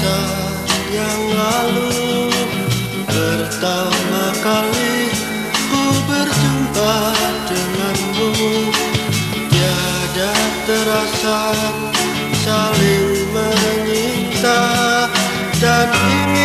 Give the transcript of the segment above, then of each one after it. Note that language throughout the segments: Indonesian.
masa yang lalu Pertama kali ku berjumpa denganmu. Tiada terasa saling menyinta Dan ingin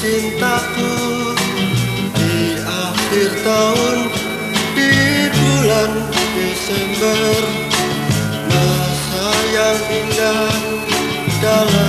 cintaku di akhir tahun di bulan Desember. Masa yang indah dalam